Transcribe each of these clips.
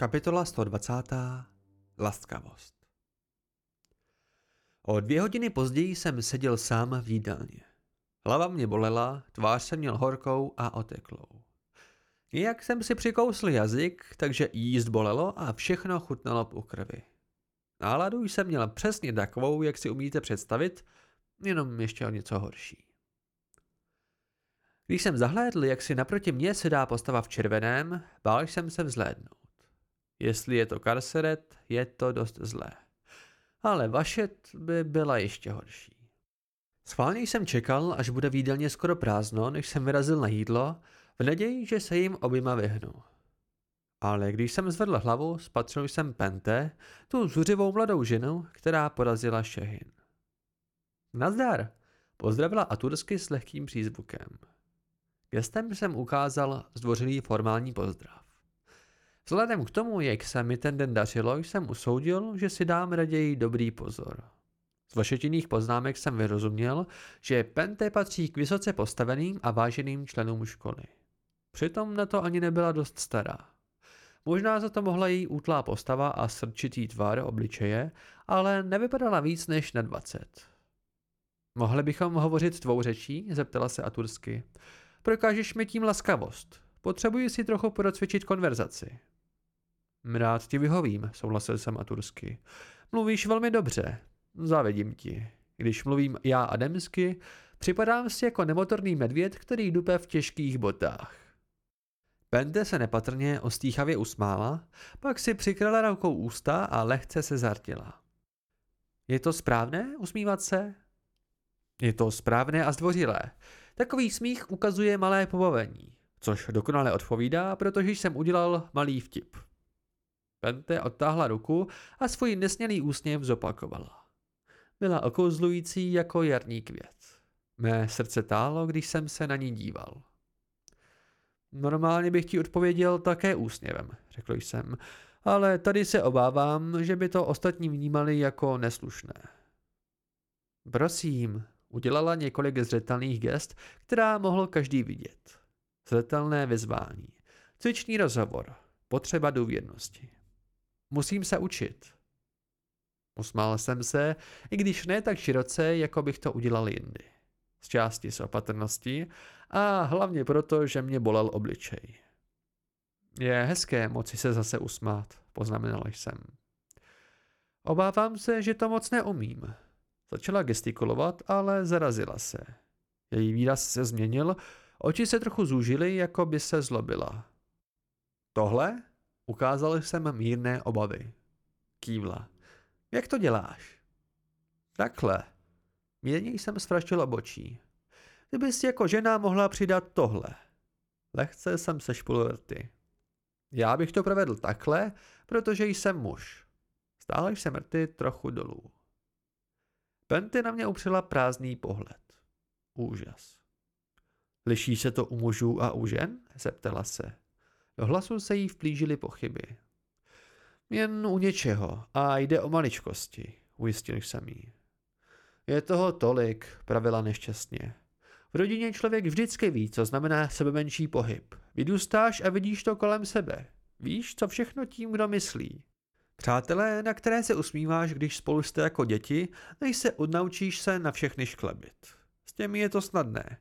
Kapitola 120. Laskavost O dvě hodiny později jsem seděl sám v jídelně. Hlava mě bolela, tvář jsem měl horkou a oteklou. Jak jsem si přikousl jazyk, takže jíst bolelo a všechno chutnalo po krvi. Náladu jsem měl přesně takovou, jak si umíte představit, jenom ještě o něco horší. Když jsem zahlédl, jak si naproti mně sedá postava v červeném, bál jsem se vzhlédnout. Jestli je to Karseret, je to dost zlé. Ale Vašet by byla ještě horší. Schválně jsem čekal, až bude výdelně skoro prázdno, než jsem vyrazil na jídlo, v naději, že se jim oběma vyhnu. Ale když jsem zvedl hlavu, spatřil jsem Pente, tu zuřivou mladou ženu, která porazila Šehin. Nazdar, pozdravila Atursky s lehkým přízvukem. Gestem jsem ukázal zdvořilý formální pozdrav. Vzhledem k tomu, jak se mi ten den dařilo, jsem usoudil, že si dám raději dobrý pozor. Z vašetinných poznámek jsem vyrozuměl, že Pente patří k vysoce postaveným a váženým členům školy. Přitom na to ani nebyla dost stará. Možná za to mohla její útlá postava a srdčitý tvar obličeje, ale nevypadala víc než na dvacet. Mohli bychom hovořit tvou řečí? zeptala se Atursky. Prokážeš mi tím laskavost. Potřebuji si trochu procvičit konverzaci. Rád ti vyhovím, souhlasil jsem Atursky. Mluvíš velmi dobře, závidím ti. Když mluvím já ademsky, připadám si jako nemotorný medvěd, který dupe v těžkých botách. Pente se nepatrně ostýchavě usmála, pak si přikrala rukou ústa a lehce se zartila. Je to správné usmívat se? Je to správné a zdvořilé. Takový smích ukazuje malé pobavení, což dokonale odpovídá, protože jsem udělal malý vtip. Pente odtáhla ruku a svůj nesmělý úsměv zopakovala. Byla okouzlující jako jarní květ. Mé srdce tálo, když jsem se na ní díval. Normálně bych ti odpověděl také úsměvem, řekl jsem, ale tady se obávám, že by to ostatní vnímali jako neslušné. Prosím, udělala několik zřetelných gest, která mohl každý vidět. Zřetelné vyzvání, cvičný rozhovor, potřeba důvěrnosti. Musím se učit. Usmál jsem se, i když ne tak široce, jako bych to udělal jindy. Z části z opatrnosti a hlavně proto, že mě bolel obličej. Je hezké moci se zase usmát, poznamenal jsem. Obávám se, že to moc neumím. Začala gestikulovat, ale zarazila se. Její výraz se změnil, oči se trochu zúžily, jako by se zlobila. Tohle? Ukázal jsem mírné obavy. Kývla. Jak to děláš? Takhle. Mírně jsem svraštil obočí. Kdybys jako žena mohla přidat tohle. Lehce jsem sešpul rty. Já bych to provedl takhle, protože jsem muž. Stále jsem rty trochu dolů. Penty na mě upřela prázdný pohled. Úžas. Liší se to u mužů a u žen? zeptala se. Do hlasu se jí vplížily pochyby. Jen u něčeho a jde o maličkosti, ujistil jsem jí. Je toho tolik, pravila nešťastně. V rodině člověk vždycky ví, co znamená sebemenší pohyb. Vydůstáš a vidíš to kolem sebe. Víš, co všechno tím, kdo myslí. Přátelé, na které se usmíváš, když spolu jste jako děti, než se odnaučíš se na všechny šklebit. S těmi je to snadné.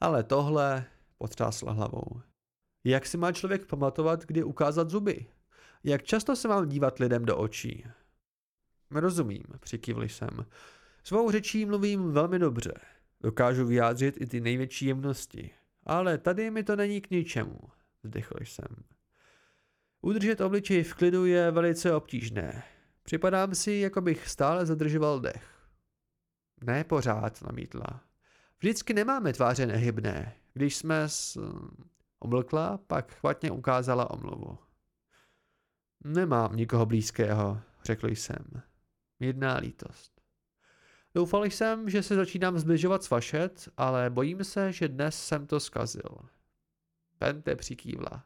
Ale tohle potřásla hlavou. Jak si má člověk pamatovat, kdy ukázat zuby? Jak často se mám dívat lidem do očí? Rozumím, přikývl jsem. Svou řečí mluvím velmi dobře. Dokážu vyjádřit i ty největší jemnosti. Ale tady mi to není k ničemu, vzdechl jsem. Udržet obličej v klidu je velice obtížné. Připadám si, jako bych stále zadržoval dech. Ne pořád, namítla. Vždycky nemáme tváře nehybné. Když jsme s... Omlkla, pak chvatně ukázala omluvu. Nemám nikoho blízkého, řekl jsem. Jedná lítost. Doufal jsem, že se začínám zbližovat s Vašet, ale bojím se, že dnes jsem to zkazil. Pente přikývla.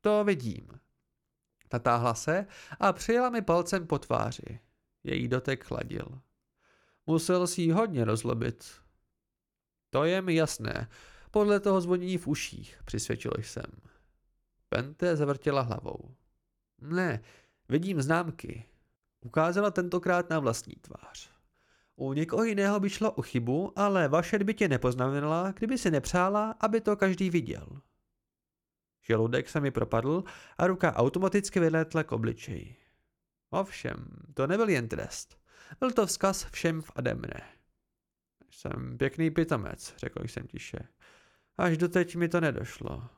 To vidím. Natáhla se a přijela mi palcem po tváři. Její dotek chladil. Musel si ji hodně rozlobit. To je mi jasné. Podle toho zvonění v uších, přisvědčil jsem. Pente zavrtěla hlavou. Ne, vidím známky. Ukázala tentokrát na vlastní tvář. U někoho jiného by šlo o chybu, ale vaše by tě nepoznamenala, kdyby si nepřála, aby to každý viděl. Žaludek se mi propadl a ruka automaticky vylétla k obličeji. Ovšem, to nebyl jen trest. Byl to vzkaz všem v Ademne. Jsem pěkný pitomec, řekl jsem tiše. Až doteď mi to nedošlo.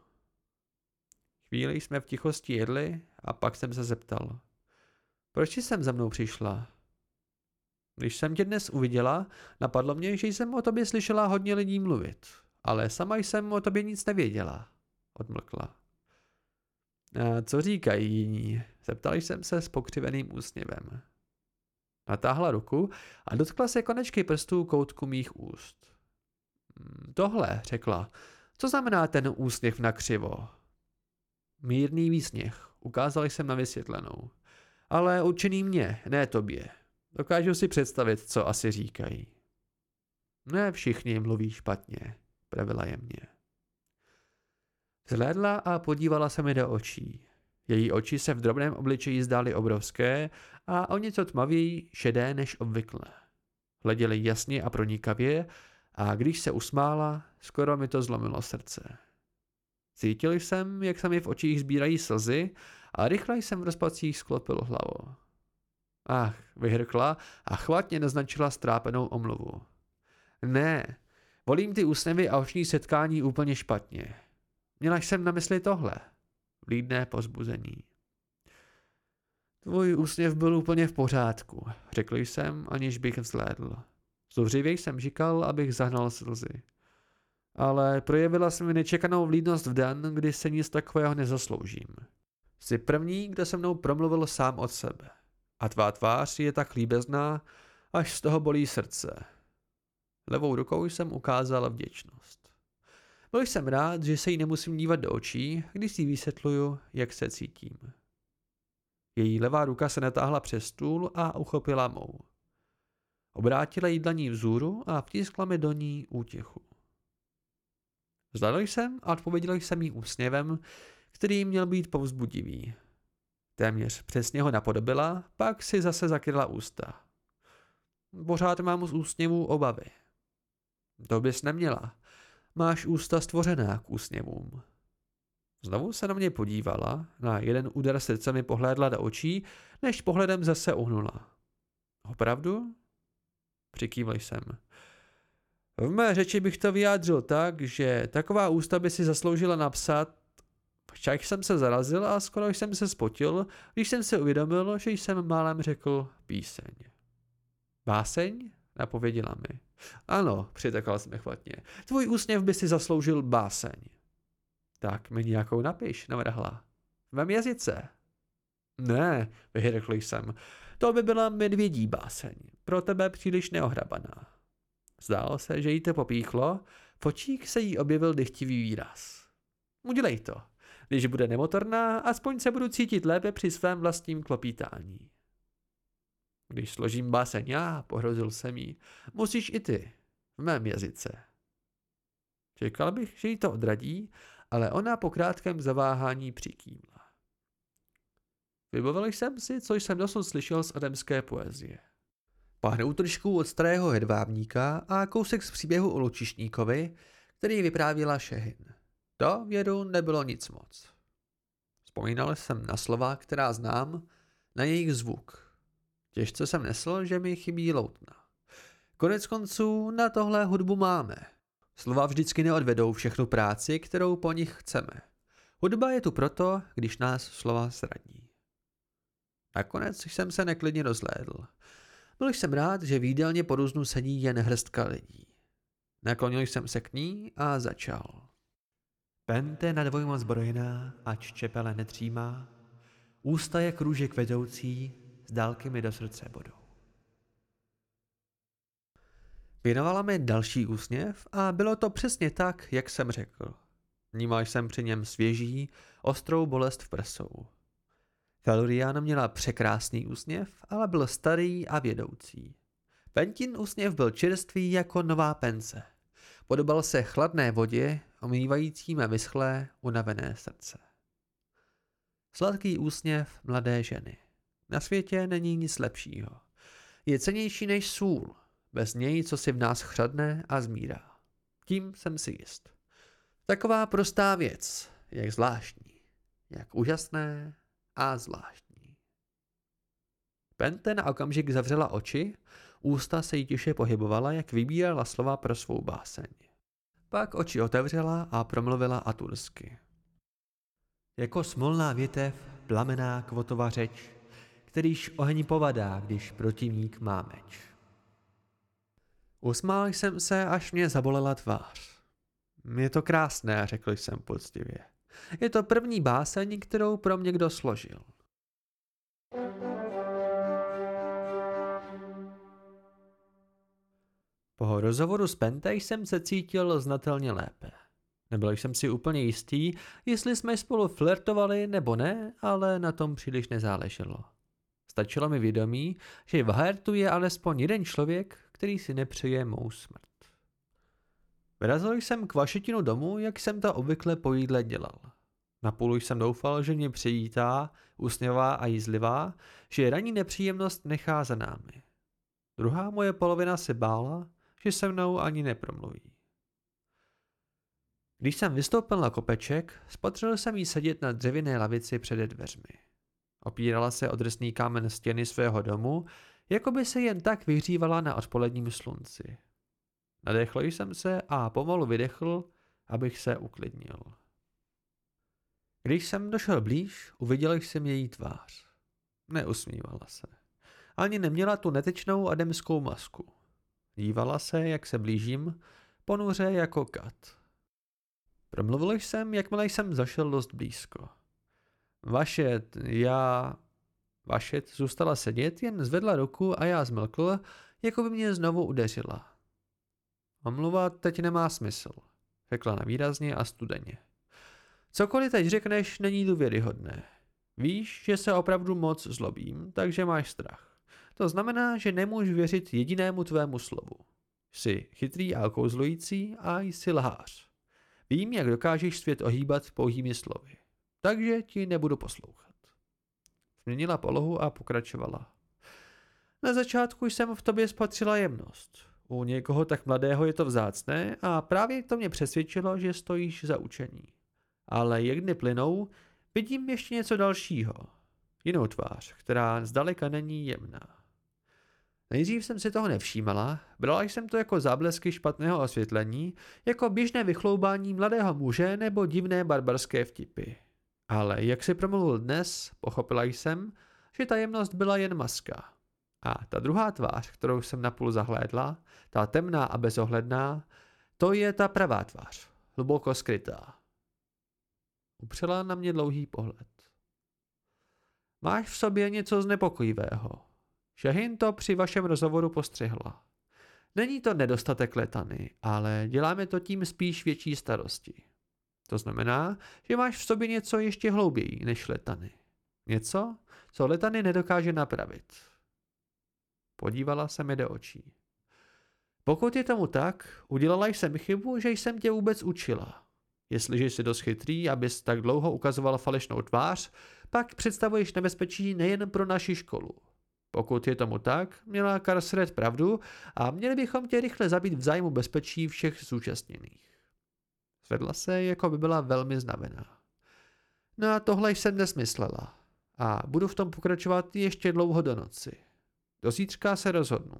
Chvíli jsme v tichosti jedli a pak jsem se zeptal. Proč jsem za mnou přišla? Když jsem tě dnes uviděla, napadlo mě, že jsem o tobě slyšela hodně lidí mluvit, ale sama jsem o tobě nic nevěděla, odmlkla. A co říkají jiní? Zeptal jsem se s pokřiveným úsměvem. Natáhla ruku a dotkla se konečky prstů koutku mých úst. Hm, tohle, řekla. Co znamená ten úsměv na křivo? Mírný výsměch, ukázal jsem na vysvětlenou. Ale určený mě, ne tobě. Dokážu si představit, co asi říkají. Ne všichni mluví špatně, pravila jemně. Zhlédla a podívala se mi do očí. Její oči se v drobném obličeji zdály obrovské a o něco tmavěji šedé než obvykle. Hleděly jasně a pronikavě a když se usmála, skoro mi to zlomilo srdce. Cítil jsem, jak se mi v očích sbírají slzy a rychle jsem v rozpacích sklopil hlavu. Ach, vyhrkla a chvatně naznačila strápenou omluvu. Ne, volím ty úsměvy a oční setkání úplně špatně. Měla jsem na mysli tohle. Vlídné pozbuzení. Tvůj úsměv byl úplně v pořádku, řekl jsem, aniž bych vzhlédl. Zuřivě jsem říkal, abych zahnal slzy. Ale projevila se mi nečekanou vlídnost v den, kdy se nic takového nezasloužím. Jsi první, kdo se mnou promluvil sám od sebe. A tvá tvář je tak líbezná, až z toho bolí srdce. Levou rukou jsem ukázal vděčnost. Byl jsem rád, že se jí nemusím dívat do očí, když si vysvětluju, jak se cítím. Její levá ruka se natáhla přes stůl a uchopila mou. Obrátila jí dlaní vzůru a vtiskla mi do ní útěchu. Zhledl jsem a odpověděl jsem jí úsměvem, který měl být povzbudivý. Téměř přesně ho napodobila, pak si zase zakryla ústa. Pořád mám z úsměvů obavy. To bys neměla. Máš ústa stvořená k úsměvům. Znovu se na mě podívala, na jeden úder srdce mi pohlédla do očí, než pohledem zase uhnula. Opravdu? Přikývl jsem. V mé řeči bych to vyjádřil tak, že taková ústa by si zasloužila napsat však jsem se zarazil a skoro jsem se spotil, když jsem si uvědomil, že jsem málem řekl píseň. Báseň? Napověděla mi. Ano, přitekal jsem chvatně. Tvůj úsměv by si zasloužil báseň. Tak mi nějakou napiš, navrhla. V mém jazyce. Ne, vyhrkl jsem. To by byla medvědí báseň. Pro tebe příliš neohrabaná. Zdálo se, že jí to popíchlo, v očích se jí objevil dychtivý výraz. Udělej to. Když bude nemotorná, aspoň se budu cítit lépe při svém vlastním klopítání. Když složím báseň já, pohrozil jsem jí, musíš i ty, v mém jazyce. Čekal bych, že jí to odradí, ale ona po krátkém zaváhání přikývla. Vybavil jsem si, co jsem dosud slyšel z ademské poezie. Pár útržků od starého hedvábníka a kousek z příběhu o Lučišníkovi, který vyprávěla Šehin. To vědu nebylo nic moc. Vzpomínal jsem na slova, která znám, na jejich zvuk. Těžce jsem nesl, že mi chybí loutna. Konec konců na tohle hudbu máme. Slova vždycky neodvedou všechnu práci, kterou po nich chceme. Hudba je tu proto, když nás slova zradí. Nakonec jsem se neklidně rozhlédl. Byl jsem rád, že výdelně po různu sedí jen hrstka lidí. Naklonil jsem se k ní a začal. Pente na dvojmo zbrojená, ač čepele netřímá, ústa je kružek vedoucí, z dálky mi do srdce bodou. Věnovala mi další úsměv a bylo to přesně tak, jak jsem řekl. Vnímal jsem při něm svěží, ostrou bolest v prsou. Felurian měla překrásný úsměv, ale byl starý a vědoucí. Pentin úsměv byl čerstvý jako nová pence. Podobal se chladné vodě, omývající mé vyschlé, unavené srdce. Sladký úsměv mladé ženy. Na světě není nic lepšího. Je cenější než sůl, bez něj, co si v nás chřadne a zmírá. Tím jsem si jist. Taková prostá věc, jak zvláštní, jak úžasné a zvláštní. Pente na okamžik zavřela oči, ústa se jí tiše pohybovala, jak vybírala slova pro svou báseň. Pak oči otevřela a promluvila atursky. Jako smolná větev, plamená kvotová řeč, kterýž oheň povadá, když protivník má meč. Usmál jsem se, až mě zabolela tvář. Je to krásné, řekl jsem poctivě. Je to první báseň, kterou pro mě kdo složil. Po rozhovoru s Pente jsem se cítil znatelně lépe. Nebyl jsem si úplně jistý, jestli jsme spolu flirtovali nebo ne, ale na tom příliš nezáleželo. Stačilo mi vědomí, že v Hertu je alespoň jeden člověk, který si nepřeje mou smrt. Vyrazil jsem k vašetinu domů, jak jsem to obvykle po jídle dělal. Napůl jsem doufal, že mě přijítá, usměvá a jízlivá, že ranní nepříjemnost nechá za námi. Druhá moje polovina se bála, že se mnou ani nepromluví. Když jsem vystoupil na kopeček, spatřil jsem jí sedět na dřevěné lavici před dveřmi. Opírala se o drsný kámen stěny svého domu, jako by se jen tak vyhřívala na odpoledním slunci. Nadechl jsem se a pomalu vydechl, abych se uklidnil. Když jsem došel blíž, uviděl jsem její tvář. Neusmívala se. Ani neměla tu netečnou ademskou masku. Dívala se, jak se blížím, ponuře jako kat. Promluvil jsem, jakmile jsem zašel dost blízko. Vašet, já... Vašet zůstala sedět, jen zvedla ruku a já zmlkl, jako by mě znovu udeřila. Omluva teď nemá smysl, řekla nevýrazně a studeně. Cokoliv teď řekneš, není důvěryhodné. Víš, že se opravdu moc zlobím, takže máš strach. To znamená, že nemůžu věřit jedinému tvému slovu. Jsi chytrý a kouzlující a jsi lhář. Vím, jak dokážeš svět ohýbat pouhými slovy. Takže ti nebudu poslouchat. Změnila polohu a pokračovala. Na začátku jsem v tobě spatřila jemnost. U někoho tak mladého je to vzácné a právě to mě přesvědčilo, že stojíš za učení. Ale jak dny plynou, vidím ještě něco dalšího. Jinou tvář, která zdaleka není jemná. Nejdřív jsem si toho nevšímala, brala jsem to jako záblesky špatného osvětlení, jako běžné vychloubání mladého muže nebo divné barbarské vtipy. Ale jak si promluvil dnes, pochopila jsem, že ta jemnost byla jen maska. A ta druhá tvář, kterou jsem napůl zahlédla, ta temná a bezohledná, to je ta pravá tvář, hluboko skrytá. Upřela na mě dlouhý pohled. Máš v sobě něco znepokojivého. Šahin to při vašem rozhovoru postřehla. Není to nedostatek letany, ale děláme to tím spíš větší starosti. To znamená, že máš v sobě něco ještě hlouběji než letany. Něco, co letany nedokáže napravit. Podívala se mi do očí. Pokud je tomu tak, udělala jsem chybu, že jsem tě vůbec učila. Jestliže jsi dost chytrý, abys tak dlouho ukazovala falešnou tvář, pak představuješ nebezpečí nejen pro naši školu. Pokud je tomu tak, měla Karsred pravdu a měli bychom tě rychle zabít v zájmu bezpečí všech zúčastněných. Zvedla se, jako by byla velmi znavená. No a tohle jsem dnes myslela. A budu v tom pokračovat ještě dlouho do noci. Do zítřka se rozhodnu.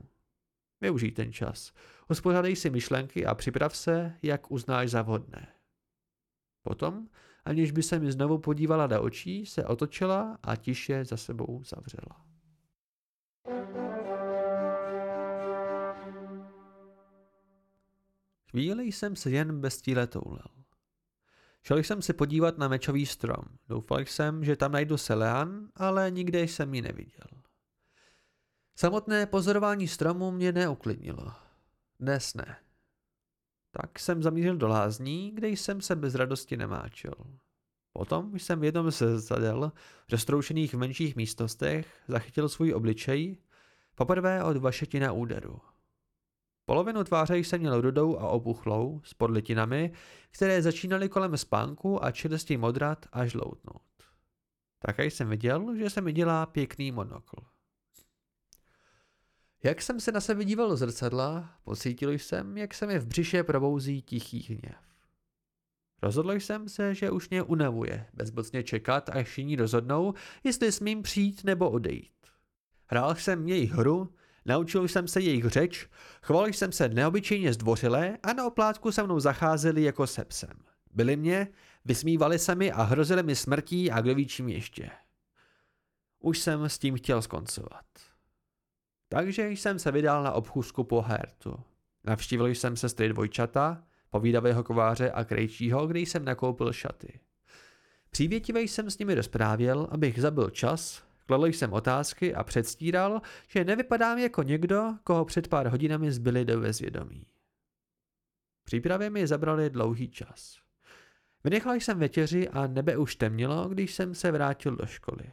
Využij ten čas. Uspořádej si myšlenky a připrav se, jak uznáš za vhodné. Potom, aniž by se mi znovu podívala do očí, se otočila a tiše za sebou zavřela. Chvíli jsem se jen bez tíle toulel. Šel jsem se podívat na mečový strom. Doufal jsem, že tam najdu Selean, ale nikde jsem ji neviděl. Samotné pozorování stromu mě neuklidnilo. Dnes ne. Tak jsem zamířil do lázní, kde jsem se bez radosti nemáčel. Potom jsem v jednom ze zadel, roztroušených v menších místnostech, zachytil svůj obličej, poprvé od vašetina úderu. Polovinu tváře jsem měl rudou a opuchlou, s podlitinami, které začínaly kolem spánku a čelistí modrat až loutnout. Také jsem viděl, že se mi dělá pěkný monokl. Jak jsem se na sebe díval do zrcadla, pocítil jsem, jak se mi v břiše probouzí tichý hněv. Rozhodl jsem se, že už mě unavuje bezbocně čekat, až jiní rozhodnou, jestli smím přijít nebo odejít. Hrál jsem jejich hru, naučil jsem se jejich řeč, choval jsem se neobyčejně zdvořilé a na oplátku se mnou zacházeli jako se psem. Byli mě, vysmívali se mi a hrozili mi smrtí a kdo ví čím ještě. Už jsem s tím chtěl skoncovat. Takže jsem se vydal na obchůzku po Hertu. Navštívil jsem sestry dvojčata, povídavého kováře a krejčího, kde jsem nakoupil šaty. Přívětivě jsem s nimi rozprávěl, abych zabil čas, kladl jsem otázky a předstíral, že nevypadám jako někdo, koho před pár hodinami zbyli do bezvědomí. Přípravy mi zabrali dlouhý čas. Vynechal jsem večeři a nebe už temnilo, když jsem se vrátil do školy.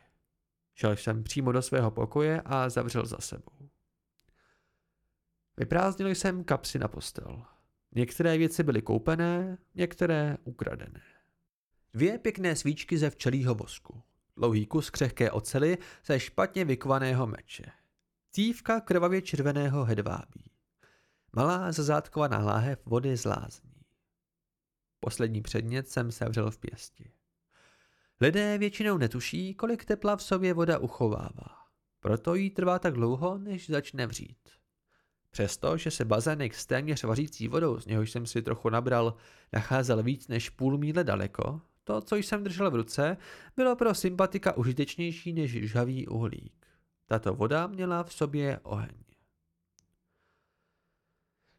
Šel jsem přímo do svého pokoje a zavřel za sebou. Vyprázdnil jsem kapsy na postel. Některé věci byly koupené, některé ukradené. Dvě pěkné svíčky ze včelího vosku. Dlouhý kus křehké ocely ze špatně vykovaného meče. Cívka krvavě červeného hedvábí. Malá zazátkovaná láhev vody z lázní. Poslední předmět jsem sevřel v pěsti. Lidé většinou netuší, kolik tepla v sobě voda uchovává. Proto jí trvá tak dlouho, než začne vřít. Přesto, že se bazének s téměř vařící vodou, z něhož jsem si trochu nabral, nacházel víc než půl míle daleko, to, co jsem držel v ruce, bylo pro sympatika užitečnější než žhavý uhlík. Tato voda měla v sobě oheň.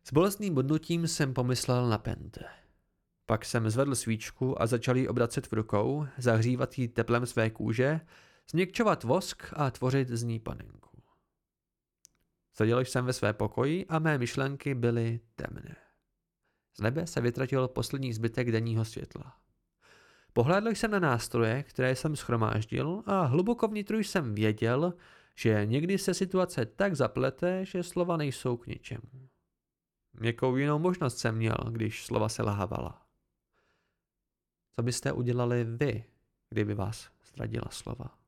S bolestným bodnutím jsem pomyslel na Pente. Pak jsem zvedl svíčku a začal ji obracet v rukou, zahřívat ji teplem své kůže, změkčovat vosk a tvořit z ní panenku. Seděl jsem ve své pokoji a mé myšlenky byly temné. Z nebe se vytratil poslední zbytek denního světla. Pohlédl jsem na nástroje, které jsem schromáždil a hluboko vnitru jsem věděl, že někdy se situace tak zaplete, že slova nejsou k ničemu. Jakou jinou možnost jsem měl, když slova se lahávala? Co byste udělali vy, kdyby vás zradila slova?